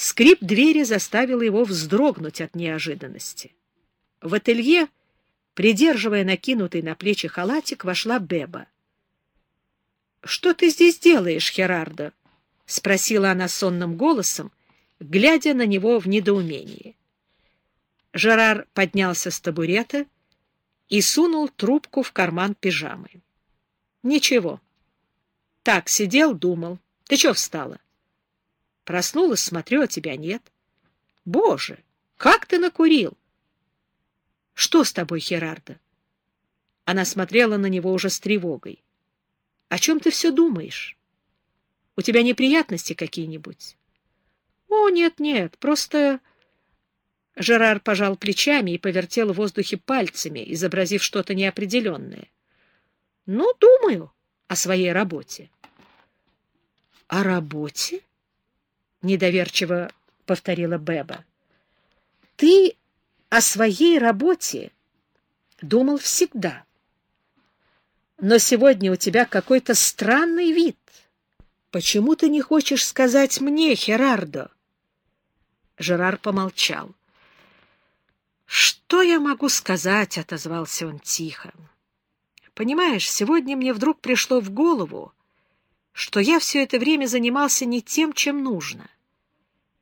Скрип двери заставил его вздрогнуть от неожиданности. В ателье, придерживая накинутый на плечи халатик, вошла Беба. — Что ты здесь делаешь, Херардо? — спросила она сонным голосом, глядя на него в недоумении. Жерар поднялся с табурета и сунул трубку в карман пижамы. — Ничего. Так, сидел, думал. Ты что встала? Проснулась, смотрю, а тебя нет. Боже, как ты накурил! Что с тобой, Херарда? Она смотрела на него уже с тревогой. О чем ты все думаешь? У тебя неприятности какие-нибудь? О, нет-нет, просто... Жерар пожал плечами и повертел в воздухе пальцами, изобразив что-то неопределенное. Ну, думаю о своей работе. — О работе? — недоверчиво повторила Беба. — Ты о своей работе думал всегда. Но сегодня у тебя какой-то странный вид. Почему ты не хочешь сказать мне, Херардо? Жерар помолчал. «Что я могу сказать?» — отозвался он тихо. «Понимаешь, сегодня мне вдруг пришло в голову, что я все это время занимался не тем, чем нужно.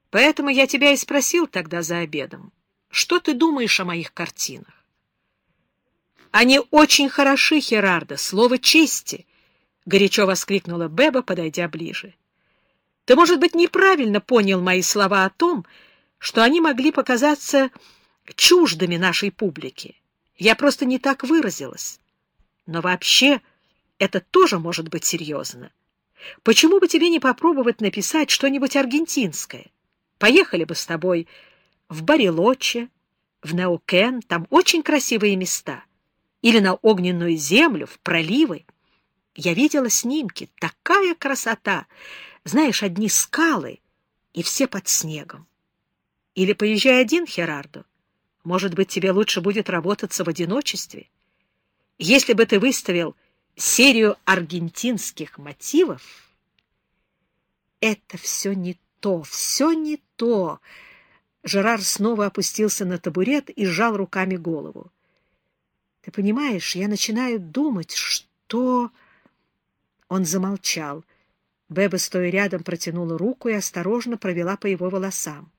Поэтому я тебя и спросил тогда за обедом, что ты думаешь о моих картинах? Они очень хороши, Херардо, слово чести, — горячо воскликнула Беба, подойдя ближе. Ты, может быть, неправильно понял мои слова о том, что они могли показаться чуждыми нашей публике. Я просто не так выразилась. Но вообще это тоже может быть серьезно. Почему бы тебе не попробовать написать что-нибудь аргентинское? Поехали бы с тобой в Барелоче, в Наукен, там очень красивые места, или на огненную землю, в проливы. Я видела снимки, такая красота, знаешь, одни скалы и все под снегом. Или поезжай один, Херардо. Может быть, тебе лучше будет работаться в одиночестве. Если бы ты выставил серию аргентинских мотивов, это все не то, все не то. Жерар снова опустился на табурет и сжал руками голову. Ты понимаешь, я начинаю думать, что... Он замолчал. Беба, стоя рядом, протянула руку и осторожно провела по его волосам.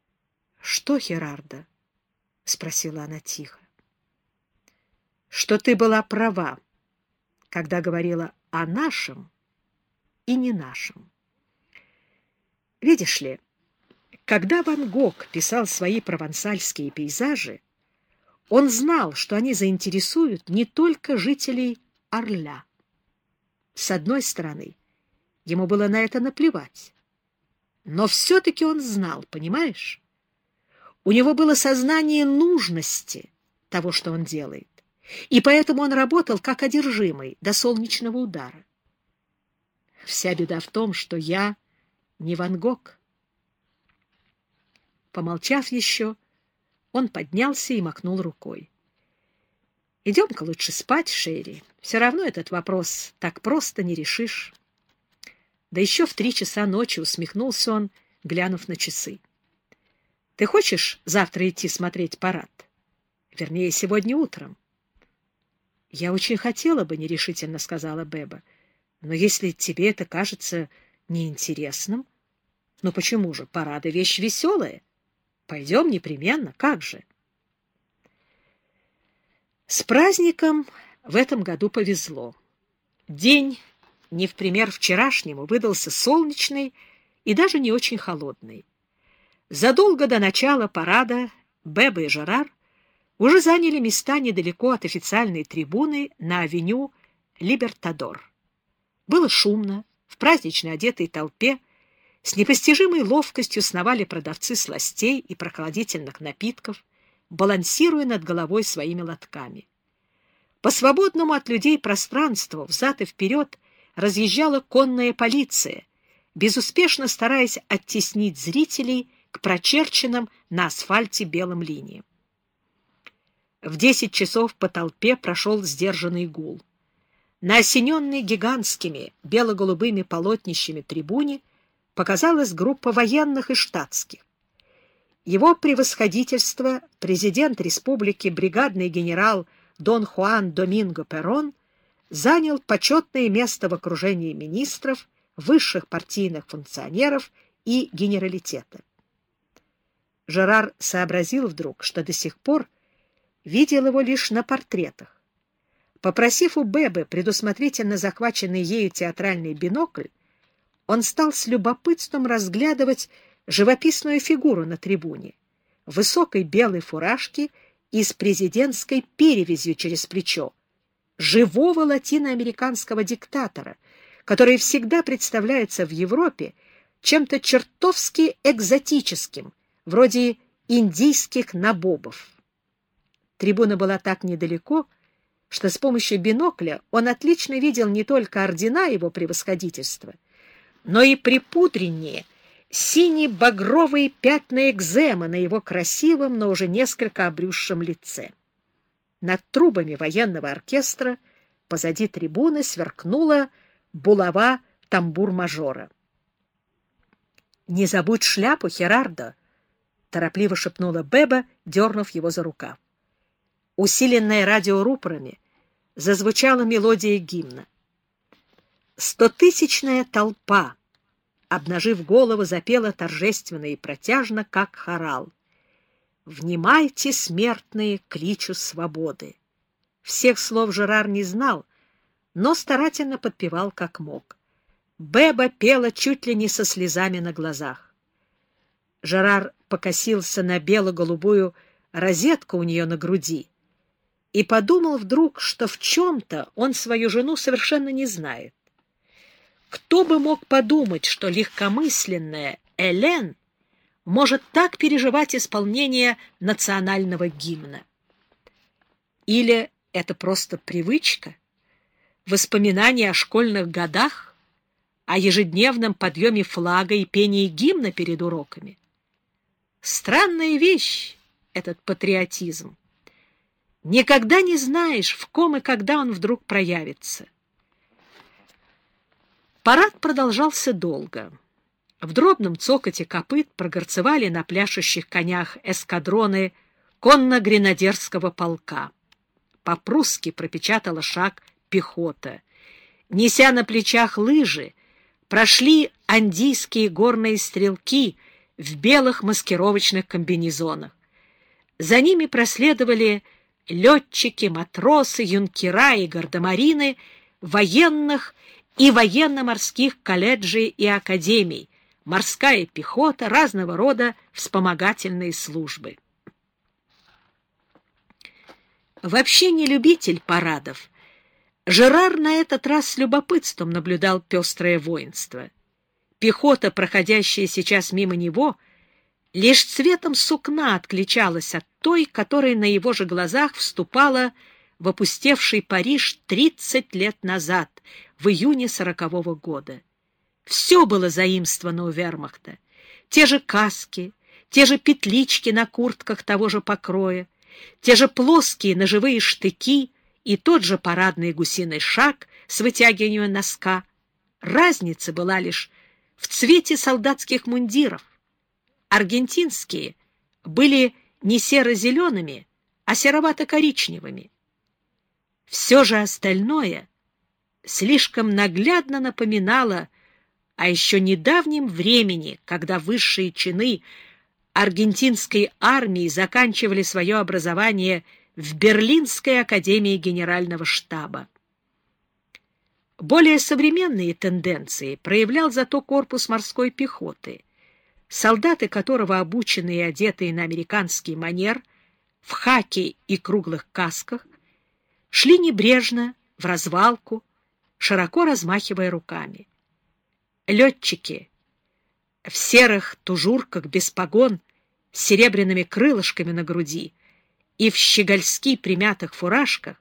— Что, Херарда? — спросила она тихо. — Что ты была права, когда говорила о нашем и не нашем. Видишь ли, когда Ван Гог писал свои провансальские пейзажи, он знал, что они заинтересуют не только жителей Орля. С одной стороны, ему было на это наплевать. Но все-таки он знал, понимаешь? У него было сознание нужности того, что он делает, и поэтому он работал как одержимый до солнечного удара. Вся беда в том, что я не Ван Гог. Помолчав еще, он поднялся и махнул рукой. «Идем-ка лучше спать, Шерри. Все равно этот вопрос так просто не решишь». Да еще в три часа ночи усмехнулся он, глянув на часы. «Ты хочешь завтра идти смотреть парад? Вернее, сегодня утром?» «Я очень хотела бы», — нерешительно сказала Беба. «Но если тебе это кажется неинтересным...» «Ну почему же? Парады — вещь веселая. Пойдем непременно. Как же?» С праздником в этом году повезло. День, не в пример вчерашнему, выдался солнечный и даже не очень холодный. Задолго до начала парада Беба и Жерар уже заняли места недалеко от официальной трибуны на авеню Либертадор. Было шумно, в празднично одетой толпе с непостижимой ловкостью сновали продавцы сластей и прохладительных напитков, балансируя над головой своими лотками. По свободному от людей пространству взад и вперед разъезжала конная полиция, безуспешно стараясь оттеснить зрителей к прочерченным на асфальте белым линиям. В десять часов по толпе прошел сдержанный гул. На осененной гигантскими бело-голубыми полотнищами трибуне показалась группа военных и штатских. Его превосходительство, президент республики, бригадный генерал Дон Хуан Доминго Перрон, занял почетное место в окружении министров, высших партийных функционеров и генералитета. Жерар сообразил вдруг, что до сих пор видел его лишь на портретах. Попросив у Бебы предусмотрительно захваченный ею театральный бинокль, он стал с любопытством разглядывать живописную фигуру на трибуне, высокой белой фуражке и с президентской перевязью через плечо, живого латиноамериканского диктатора, который всегда представляется в Европе чем-то чертовски экзотическим, вроде индийских набобов. Трибуна была так недалеко, что с помощью бинокля он отлично видел не только ордена его превосходительства, но и припудреннее сине-багровые пятна экзема на его красивом, но уже несколько обрюзшем лице. Над трубами военного оркестра позади трибуны сверкнула булава тамбур-мажора. — Не забудь шляпу, Херардо! — торопливо шепнула Беба, дернув его за рукав. Усиленная радиорупорами, зазвучала мелодия гимна. Стотысячная толпа, обнажив голову, запела торжественно и протяжно, как хорал. «Внимайте, смертные, кличу свободы!» Всех слов Жерар не знал, но старательно подпевал как мог. Беба пела чуть ли не со слезами на глазах. Жерар покосился на бело-голубую розетку у нее на груди и подумал вдруг, что в чем-то он свою жену совершенно не знает. Кто бы мог подумать, что легкомысленная Элен может так переживать исполнение национального гимна? Или это просто привычка? Воспоминания о школьных годах? О ежедневном подъеме флага и пении гимна перед уроками? Странная вещь этот патриотизм. Никогда не знаешь, в ком и когда он вдруг проявится. Парад продолжался долго. В дробном цокоте копыт прогорцевали на пляшущих конях эскадроны конно-гренадерского полка. По-прусски пропечатала шаг пехота. Неся на плечах лыжи, прошли андийские горные стрелки в белых маскировочных комбинезонах. За ними проследовали летчики, матросы, юнкера и гардемарины военных и военно-морских колледжей и академий, морская пехота, разного рода вспомогательные службы. Вообще не любитель парадов, Жерар на этот раз с любопытством наблюдал пестрое воинство. Пехота, проходящая сейчас мимо него, лишь цветом сукна отличалась от той, которая на его же глазах вступала в опустевший Париж 30 лет назад, в июне сорокового года. Все было заимствовано у вермахта. Те же каски, те же петлички на куртках того же покроя, те же плоские ножевые штыки и тот же парадный гусиный шаг с вытягиванием носка. Разница была лишь в цвете солдатских мундиров. Аргентинские были не серо-зелеными, а серовато-коричневыми. Все же остальное слишком наглядно напоминало о еще недавнем времени, когда высшие чины аргентинской армии заканчивали свое образование в Берлинской академии генерального штаба. Более современные тенденции проявлял зато корпус морской пехоты, солдаты которого, обученные и одетые на американский манер, в хаке и круглых касках, шли небрежно, в развалку, широко размахивая руками. Летчики в серых тужурках без погон, с серебряными крылышками на груди и в щегольски примятых фуражках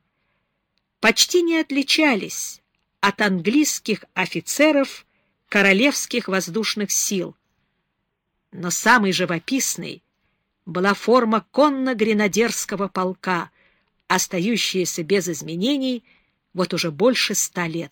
почти не отличались от английских офицеров королевских воздушных сил. Но самой живописной была форма конно-гренадерского полка, остающаяся без изменений вот уже больше ста лет.